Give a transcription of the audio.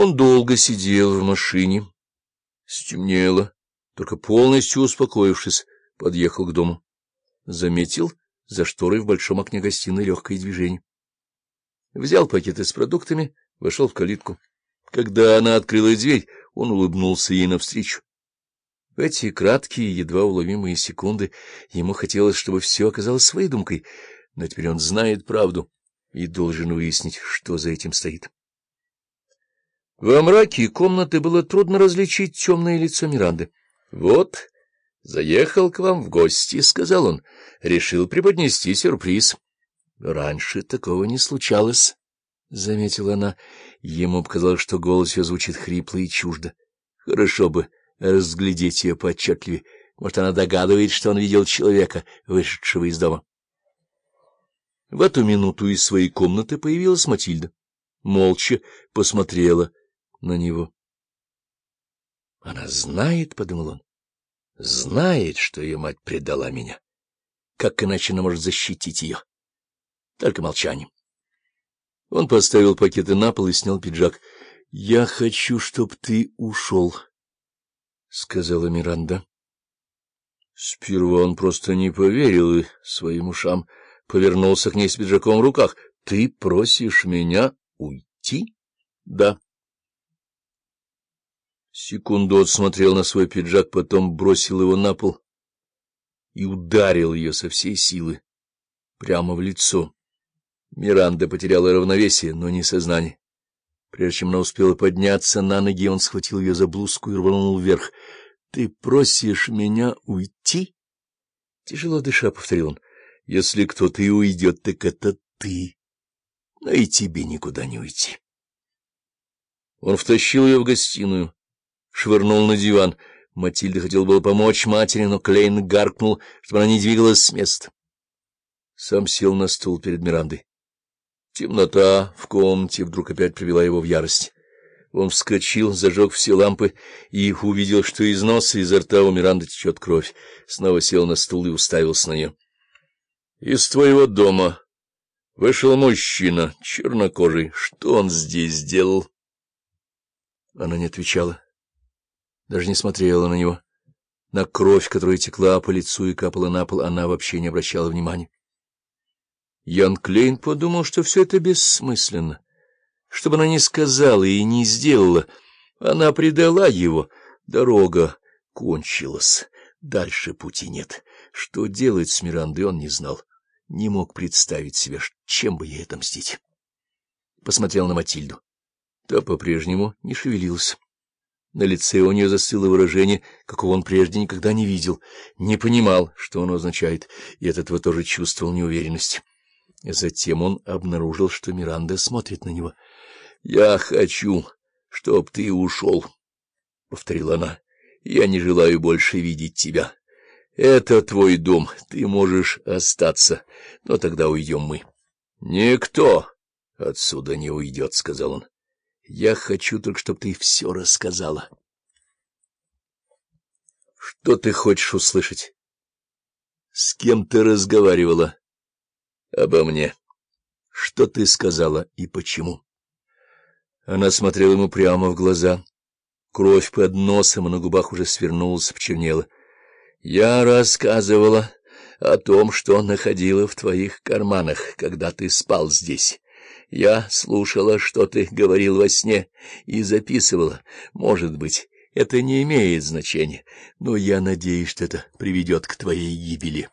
Он долго сидел в машине. Стемнело, только полностью успокоившись, подъехал к дому. Заметил за шторой в большом окне гостиной легкое движение. Взял пакеты с продуктами, вошел в калитку. Когда она открыла дверь, он улыбнулся ей навстречу. В эти краткие, едва уловимые секунды ему хотелось, чтобы все оказалось выдумкой, но теперь он знает правду и должен выяснить, что за этим стоит. Во мраке комнаты было трудно различить темное лицо Миранды. — Вот, заехал к вам в гости, — сказал он, — решил преподнести сюрприз. — Раньше такого не случалось, — заметила она. Ему показалось, что голос ее звучит хрипло и чуждо. Хорошо бы разглядеть ее поотчетливее. Может, она догадывает, что он видел человека, вышедшего из дома. В эту минуту из своей комнаты появилась Матильда. Молча посмотрела на него. — Она знает, — подумал он, — знает, что ее мать предала меня. Как иначе она может защитить ее? Только молчанием. Он поставил пакеты на пол и снял пиджак. — Я хочу, чтоб ты ушел, — сказала Миранда. Сперва он просто не поверил своим ушам повернулся к ней с пиджаком в руках. — Ты просишь меня уйти? — Да. Секунду отсмотрел на свой пиджак, потом бросил его на пол и ударил ее со всей силы прямо в лицо. Миранда потеряла равновесие, но не сознание. Прежде чем она успела подняться на ноги, он схватил ее за блузку и рванул вверх. — Ты просишь меня уйти? Тяжело дыша, — повторил он. Если кто-то и уйдет, так это ты. Но и тебе никуда не уйти. Он втащил ее в гостиную, швырнул на диван. Матильда хотела было помочь матери, но Клейн гаркнул, чтобы она не двигалась с места. Сам сел на стул перед Мирандой. Темнота в комнате вдруг опять привела его в ярость. Он вскочил, зажег все лампы и увидел, что из носа и изо рта у Миранды течет кровь. Снова сел на стул и уставился на нее. — Из твоего дома вышел мужчина, чернокожий. Что он здесь сделал? Она не отвечала, даже не смотрела на него. На кровь, которая текла по лицу и капала на пол, она вообще не обращала внимания. Ян Клейн подумал, что все это бессмысленно. Что бы она ни сказала и не сделала, она предала его. Дорога кончилась, дальше пути нет. Что делать с Мирандой, он не знал не мог представить себе, чем бы ей отомстить. Посмотрел на Матильду. Та по-прежнему не шевелилась. На лице у нее застыло выражение, какого он прежде никогда не видел, не понимал, что оно означает, и от этого тоже чувствовал неуверенность. Затем он обнаружил, что Миранда смотрит на него. — Я хочу, чтоб ты ушел, — повторила она. — Я не желаю больше видеть тебя. Это твой дом, ты можешь остаться, но тогда уйдем мы. — Никто отсюда не уйдет, — сказал он. — Я хочу только, чтобы ты все рассказала. — Что ты хочешь услышать? — С кем ты разговаривала? — Обо мне. Что ты сказала и почему? Она смотрела ему прямо в глаза. Кровь под носом, и на губах уже свернулась, почернела. Я рассказывала о том, что находила в твоих карманах, когда ты спал здесь. Я слушала, что ты говорил во сне, и записывала. Может быть, это не имеет значения, но я надеюсь, что это приведет к твоей гибели.